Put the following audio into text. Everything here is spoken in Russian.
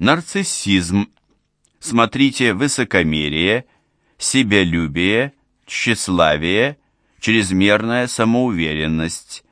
Нарциссизм. Смотрите высокомерие, себялюбие, тщеславие, чрезмерная самоуверенность,